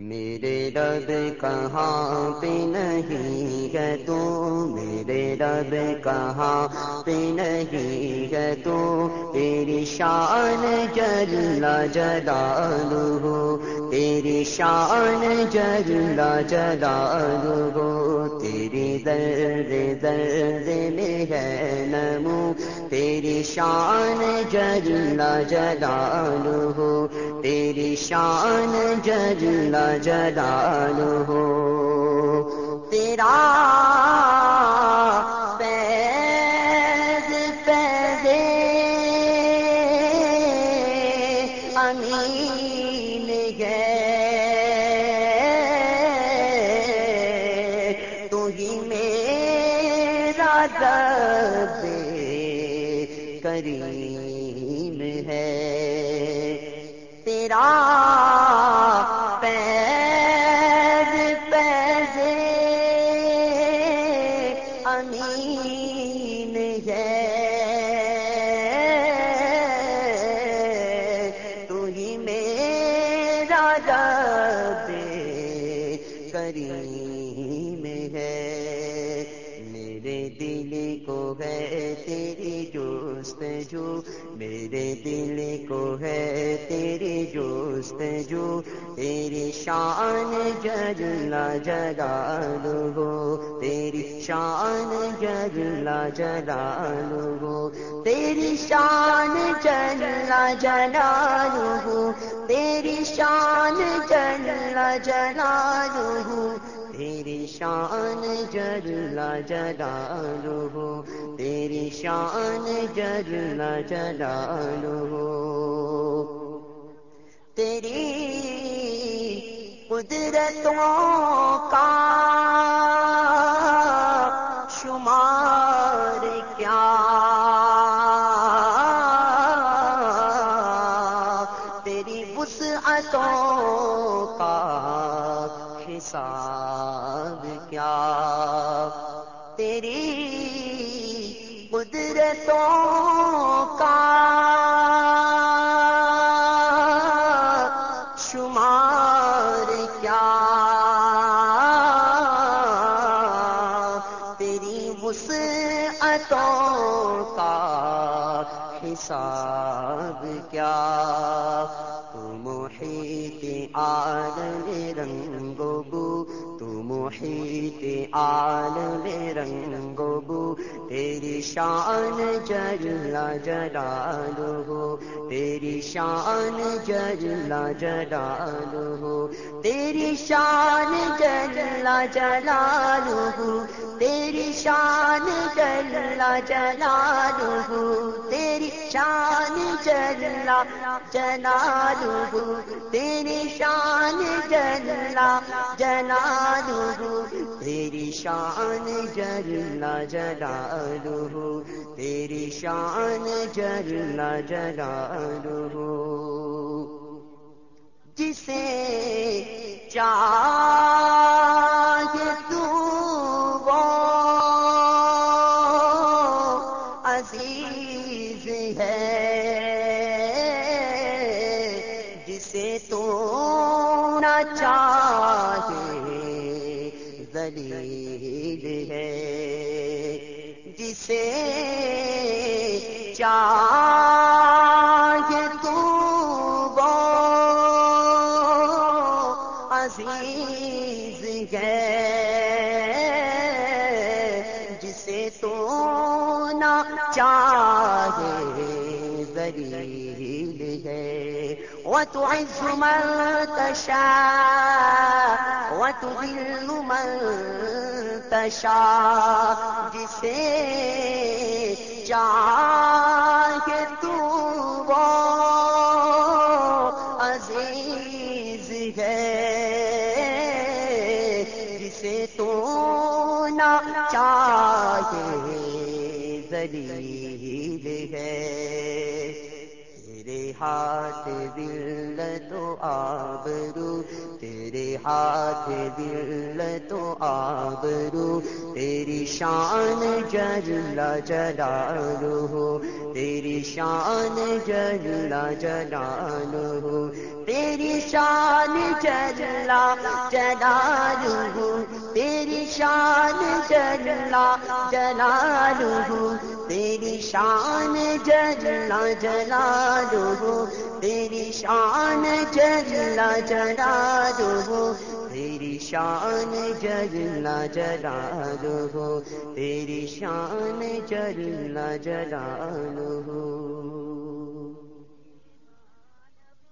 میرے رب کہاں پہ نہیں ہے تو میرے رب کہاں پہ نہیں ہے تو تیری شان جلا جلال ہو، تیری شان جلا جلال ہو تیری درد درد میں ہے نمو تیری شان جلا جلال ہو تیری شان جلا جلال ہو تیرا پیز پیدے امین۔ میرا دب کریم ہے۔ تیرا پیز پیزے امین ہے۔ تو ہی میرا رب کریم دل کو ہے تیری جوست جو میرے دل کو ہے تیری جوست جو تیری شان جلا جلال ہو، تیری شان جلا جلال ہو، تیری شان جلا جلال ہو، تیری شان جلا جلال ہو شان جلا جلالہ تیری شان جلا جلالہ۔ تیری قدرتوں تیری وسعتوں کا حساب کیا؟ تیری قدرتوں کا شمار کیا؟ تیری وسعتوں حساب کیا؟ تو محیط عالم رنگ بو، تو محیط عالم رنگ بو، تیری شان جلا جلال ہو، تیری شان جلا جلال ہو، تیری شان جلا جلال ہو، تیری شان جلا جلال ہو۔ شان جلا جلالہ تیری شان جلا جلالہ تیری شان جلا جلالہ تیری شان جلا جلالہ جسے چار چاہے ذلیل ہے۔ جسے چاہے تو وہ عزیز ہے۔ جسے تو نہ چاہے ذلیل ہے۔ وتعز من تشاء، وتذل من تشاء، جسے چاہے تو وہ عزیز ہے، جسے تو نہ چاہے ذلیل ہے۔ تیرے ہاتھ ذلت و تو آبرو، تیرے ہاتھ دل تو آبرو، تیری شان جلا جلالو ہو، تیری شان جلا جلالو ہو، تیری شان جلا جلالو ہو، تیری شان جلا جلالو ہو، تیری شان جلا جلالو تیری شان جلا جلالو تیری شان جلا جلالو تیری شان جلا جلالو